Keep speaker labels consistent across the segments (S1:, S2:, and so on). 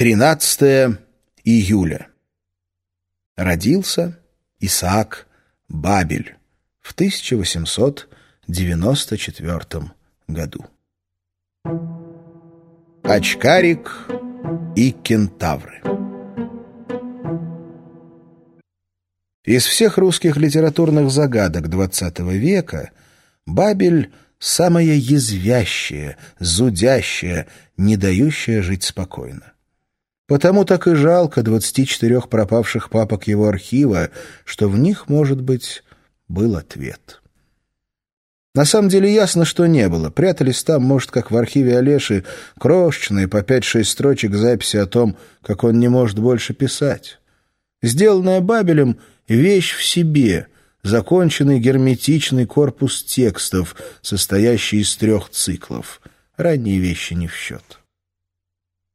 S1: 13 июля. Родился Исаак Бабель в 1894 году. Очкарик и кентавры Из всех русских литературных загадок XX века Бабель — самая язвящая, зудящая, не дающая жить спокойно. Потому так и жалко 24 пропавших папок его архива, что в них, может быть, был ответ. На самом деле ясно, что не было. Прятались там, может, как в архиве Олеши, крошечные по 5-6 строчек записи о том, как он не может больше писать. Сделанная Бабелем — вещь в себе, законченный герметичный корпус текстов, состоящий из трех циклов. Ранние вещи не в счет.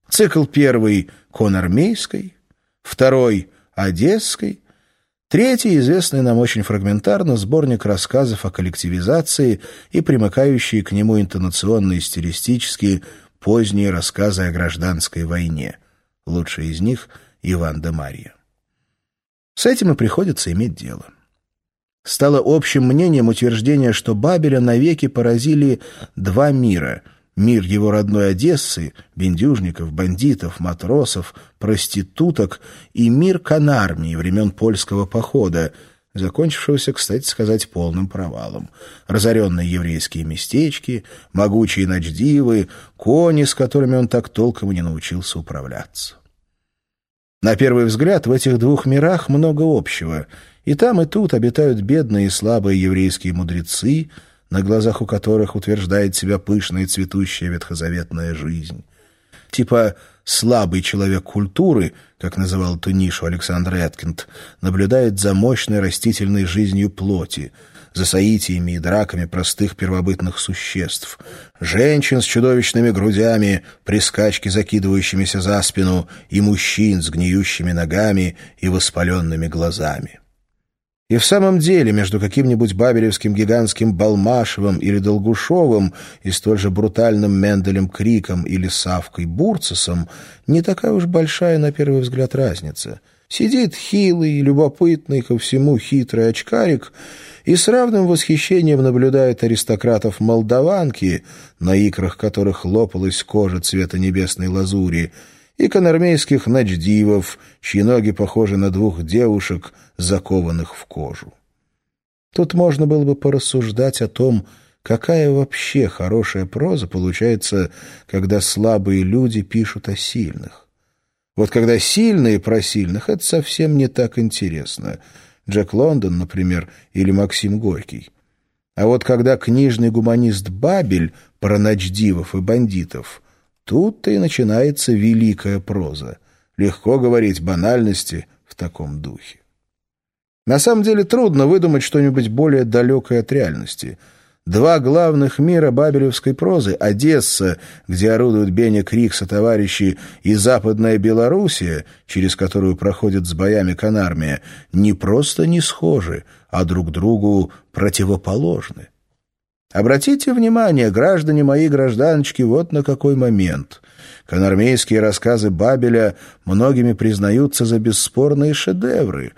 S1: Цикл первый — конармейской, второй — одесской, третий, известный нам очень фрагментарно, сборник рассказов о коллективизации и примыкающие к нему интонационно и стилистически поздние рассказы о гражданской войне. Лучший из них — Иван де Марья. С этим и приходится иметь дело. Стало общим мнением утверждение, что Бабеля навеки поразили два мира — Мир его родной Одессы, бендюжников, бандитов, матросов, проституток и мир Канармии времен польского похода, закончившегося, кстати сказать, полным провалом. Разоренные еврейские местечки, могучие ночдивы, кони, с которыми он так толком и не научился управляться. На первый взгляд в этих двух мирах много общего. И там, и тут обитают бедные и слабые еврейские мудрецы — на глазах у которых утверждает себя пышная и цветущая ветхозаветная жизнь. Типа слабый человек культуры, как называл эту нишу Александр Эткинд, наблюдает за мощной растительной жизнью плоти, за соитиями и драками простых первобытных существ, женщин с чудовищными грудями, при скачке закидывающимися за спину, и мужчин с гниющими ногами и воспаленными глазами. И в самом деле между каким-нибудь бабелевским гигантским Балмашевым или Долгушовым и столь же брутальным Менделем Криком или Савкой Бурцесом не такая уж большая на первый взгляд разница. Сидит хилый, любопытный ко всему хитрый очкарик и с равным восхищением наблюдает аристократов Молдаванки, на икрах которых лопалась кожа цвета небесной лазури, и конармейских ночдивов, чьи ноги похожи на двух девушек, закованных в кожу. Тут можно было бы порассуждать о том, какая вообще хорошая проза получается, когда слабые люди пишут о сильных. Вот когда сильные про сильных, это совсем не так интересно. Джек Лондон, например, или Максим Горький. А вот когда книжный гуманист Бабель про ночдивов и бандитов — Тут-то и начинается великая проза. Легко говорить банальности в таком духе. На самом деле трудно выдумать что-нибудь более далекое от реальности. Два главных мира бабелевской прозы — Одесса, где орудуют Беня Крикса товарищи, и Западная Белоруссия, через которую проходит с боями Канармия, не просто не схожи, а друг другу противоположны. Обратите внимание, граждане мои гражданочки, вот на какой момент. Конармейские рассказы Бабеля многими признаются за бесспорные шедевры,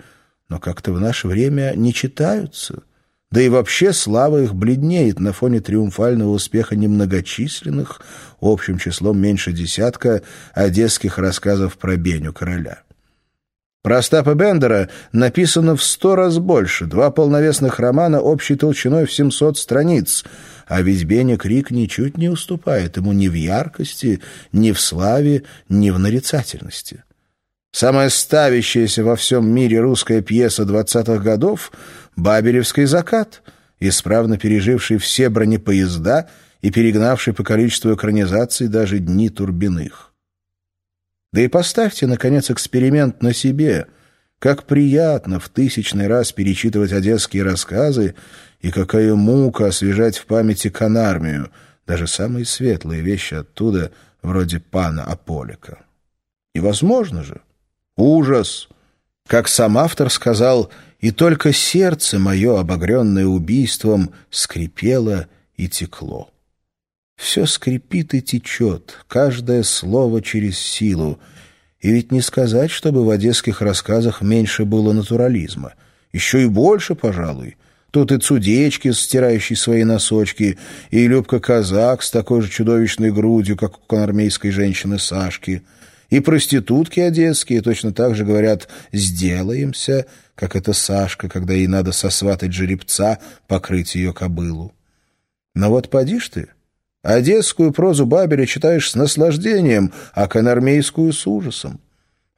S1: но как-то в наше время не читаются. Да и вообще слава их бледнеет на фоне триумфального успеха немногочисленных, общим числом меньше десятка, одесских рассказов про Беню короля. Про Остапа Бендера написано в сто раз больше, два полновесных романа общей толщиной в 700 страниц, а ведь Беня Крик ничуть не уступает ему ни в яркости, ни в славе, ни в нарицательности. Самая ставящаяся во всем мире русская пьеса двадцатых годов — «Бабелевский закат», исправно переживший все бронепоезда и перегнавший по количеству экранизаций даже дни Турбиных. Да и поставьте, наконец, эксперимент на себе. Как приятно в тысячный раз перечитывать одесские рассказы, и какая мука освежать в памяти канармию, даже самые светлые вещи оттуда, вроде пана Аполика. Невозможно же. Ужас! Как сам автор сказал, и только сердце мое, обогренное убийством, скрипело и текло. Все скрипит и течет, каждое слово через силу. И ведь не сказать, чтобы в одесских рассказах меньше было натурализма. Еще и больше, пожалуй. Тут и Цудечки, стирающий свои носочки, и Любка Казак с такой же чудовищной грудью, как у конармейской женщины Сашки, и проститутки одесские точно так же говорят «сделаемся», как это Сашка, когда ей надо сосватать жеребца, покрыть ее кобылу. Но вот поди ж ты, одесскую прозу Бабеля читаешь с наслаждением, а конармейскую — с ужасом.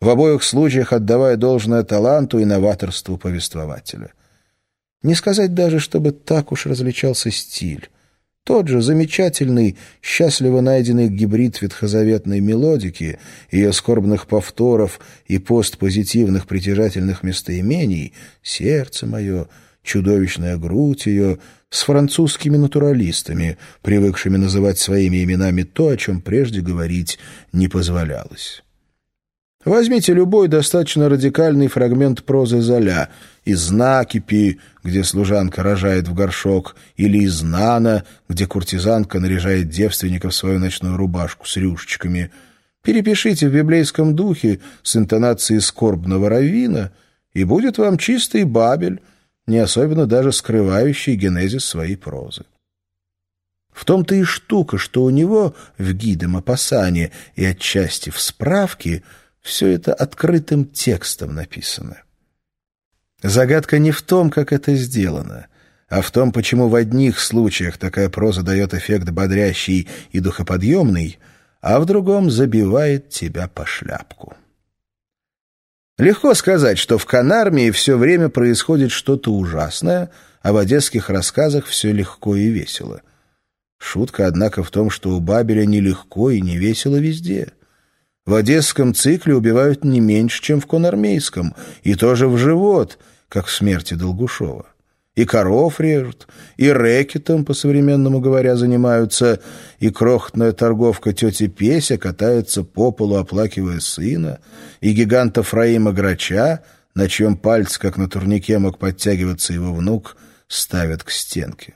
S1: В обоих случаях отдавая должное таланту и новаторству повествователя. Не сказать даже, чтобы так уж различался стиль. Тот же замечательный, счастливо найденный гибрид ветхозаветной мелодики, ее скорбных повторов и постпозитивных притяжательных местоимений «Сердце мое», «Чудовищная грудь ее» с французскими натуралистами, привыкшими называть своими именами то, о чем прежде говорить не позволялось. Возьмите любой достаточно радикальный фрагмент прозы Золя из «Накипи», где служанка рожает в горшок, или из «Нана», где куртизанка наряжает девственника в свою ночную рубашку с рюшечками. Перепишите в библейском духе с интонацией скорбного раввина, и будет вам чистый бабель, не особенно даже скрывающий генезис своей прозы. В том-то и штука, что у него в гидом опасании и отчасти в справке – все это открытым текстом написано. Загадка не в том, как это сделано, а в том, почему в одних случаях такая проза дает эффект бодрящий и духоподъемный, а в другом забивает тебя по шляпку. Легко сказать, что в Канармии все время происходит что-то ужасное, а в одесских рассказах все легко и весело. Шутка, однако, в том, что у Бабеля нелегко и не весело везде — в одесском цикле убивают не меньше, чем в конармейском, и тоже в живот, как в смерти Долгушова. И коров режут, и рэкетом, по-современному говоря, занимаются, и крохотная торговка тети Песя катается по полу, оплакивая сына, и гиганта Фраима Грача, на чьем пальце, как на турнике мог подтягиваться его внук, ставят к стенке.